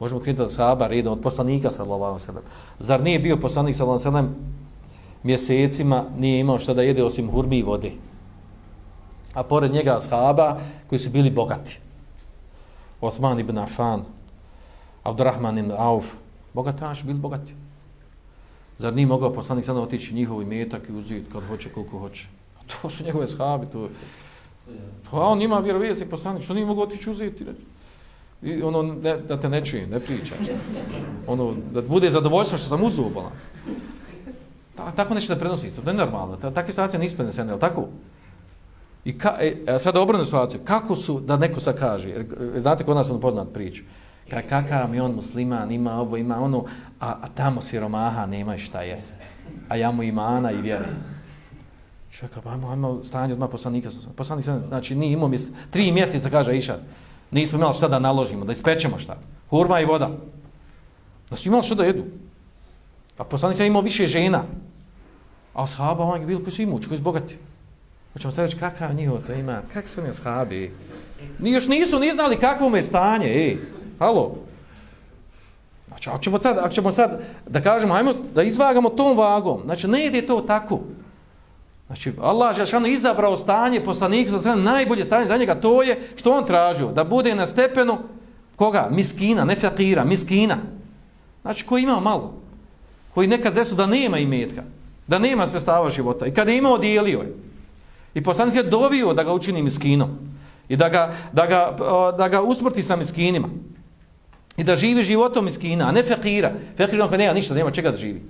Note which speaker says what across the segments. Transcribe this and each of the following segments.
Speaker 1: Možemo krenuti od sahaba, redom, od poslanika, sallallahu sallam. Zar nije bio poslanik, sallallahu sallam, mjesecima nije imao šta da jede osim hurmi i vode? A pored njega sahaba koji su bili bogati. Osman ibn Affan, Abdurrahman ibn Auf, bogataši, bili bogati. Zar nije mogao poslanik sada otići njihov imetak i uzeti kad hoće, koliko hoće? A to su njegove shabi, to Pa on ima vjerovijesni poslanik, što nije mogao otići uzeti? I ono, ne, da te ne čujem, ne pričaš. Ono, da bude zadovoljstvo što sam uzuo bolan. Ta, tako neće da prenosi isto, to je normalno. Ta, takve situacije nisu prenesene, ali tako? I ka, e, sad obrnu situaciju, kako su, da neko sad kaže, e, znate kod nas ono poznat priču, ka, kakav mi on musliman, ima ovo, ima ono, a, a tamo siromaha nema šta jesti. A ja mu imana i vjerujem. Čekaj, pa ajmo, ajmo stanje odmah poslanika. Poslanik znači, nije imao mjese, tri mjeseca, kaže Išar nismo imali šta da naložimo, da ispečemo šta. Hurma i voda. Da su imali šta da jedu. Pa poslanik sam imao više žena. A shaba, on je bilo koji su imući, koji su bogati. Hoćemo sad reći, kakav njihovo to ima, kak su oni shabi? Ni još nisu ni znali kakvo je stanje, ej. Halo? Znači, ako ćemo sad, ako ćemo sad da kažemo, ajmo da izvagamo tom vagom, znači, ne ide to tako. Znači, Allah je šano izabrao stanje poslanika sve najbolje stanje za njega, to je što on tražio, da bude na stepenu koga? Miskina, ne fakira, miskina. Znači, koji ima malo, koji nekad zesu da nema imetka, da nema sredstava života i kada je imao, dijelio je. I poslanik je dovio da ga učini miskinom i da ga, da ga, da ga usmrti sa miskinima i da živi životom miskina, a ne fakira. Fakir on nema ništa, nema čega da živi.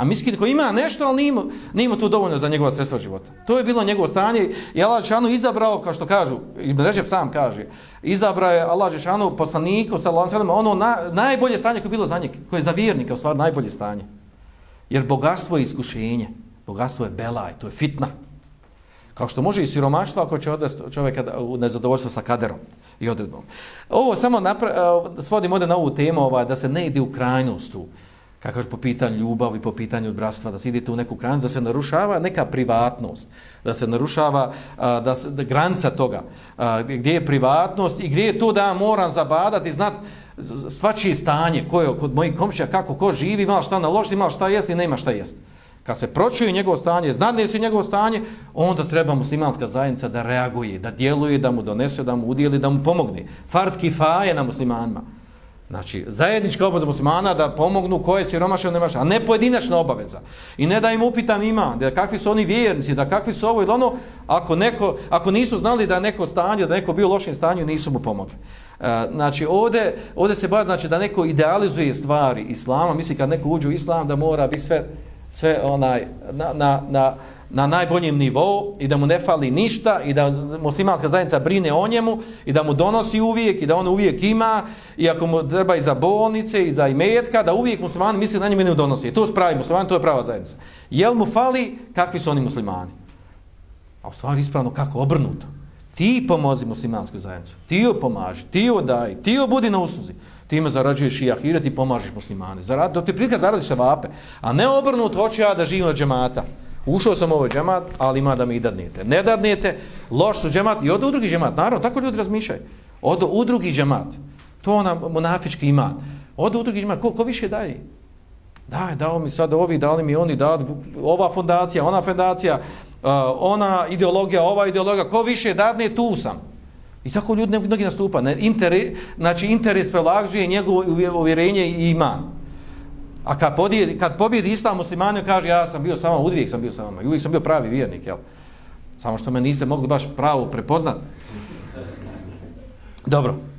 Speaker 1: A miskin koji ima nešto, ali nije, nije tu dovoljno za njegova sredstva života. To je bilo njegovo stanje i Allah Žešanu izabrao, kao što kažu, Ibn Režep sam kaže, izabrao je Allah Žešanu poslaniku, sallam, ono na, najbolje stanje koje je bilo za njeg, koje je za vjernika, u stvari najbolje stanje. Jer bogatstvo je iskušenje, bogatstvo je belaj, to je fitna. Kao što može i siromaštvo ako će odvesti čovjeka u nezadovoljstvo sa kaderom i odredbom. Ovo samo napra svodim ovdje na ovu temu, ovaj, da se ne ide u krajnost tu kako kaže po pitanju ljubavi, po pitanju bratstva, da se idete u neku krajnost, da se narušava neka privatnost, da se narušava a, da se, da granica toga, a, gdje je privatnost i gdje je to da ja moram zabadati, znat svačije stanje, ko je kod mojih komšća, kako ko živi, malo šta naložiti, malo šta jesti, nema šta jesti. Kad se pročuje njegovo stanje, znadne se njegovo stanje, onda treba muslimanska zajednica da reaguje, da djeluje, da mu donese, da mu udijeli, da mu pomogne. Fart kifaje na muslimanima. Znači, zajednička obaveza muslimana da pomognu koje siromaše nemaše, a ne pojedinačna obaveza. I ne da im upitam ima, da kakvi su oni vjernici, da kakvi su ovo ili ono, ako, neko, ako nisu znali da neko stanje, da neko bio u lošem stanju, nisu mu pomogli. E, znači, ovdje, ovdje se bar, znači, da neko idealizuje stvari islama, misli kad neko uđe u islam, da mora biti sve, sve onaj, na, na, na, na najboljem nivou i da mu ne fali ništa i da muslimanska zajednica brine o njemu i da mu donosi uvijek i da on uvijek ima i ako mu treba i za bolnice i za imetka, da uvijek muslimani misli na njemu ne donosi. I to spravi muslimani, to je prava zajednica. Jel mu fali, kakvi su oni muslimani? A u stvari ispravno kako obrnuto. Ti pomozi muslimansku zajednicu, ti joj pomaži, ti joj daj, ti joj budi na usluzi. Ti ima zarađuješ i ahiret i pomažeš muslimani. Zarad, dok ti prilika zaradiš se vape, a ne obrnuto hoće ja da živim od džemata. Ušao sam u ovaj džemat, ali ima da mi i dadnete. Ne dadnete, loš su džemat i odo u drugi džemat. Naravno, tako ljudi razmišljaju. Odo u drugi džemat. To ona monafički ima. Odo u drugi džemat. Ko, ko više daje? Daj, dao mi sad ovi, dali mi oni, dao, ova fondacija, ona fondacija, uh, ona ideologija, ova ideologija, ko više dadne, tu sam. I tako ljudi mnogi nastupa. Ne? Interi, znači, interes prelažuje njegovo uvjerenje i iman. A kad, podijedi, kad pobjedi islam muslimani, kaže ja sam bio samo, uvijek sam bio samo, uvijek sam bio pravi vjernik, jel? Samo što me niste mogli baš pravo prepoznat. Dobro.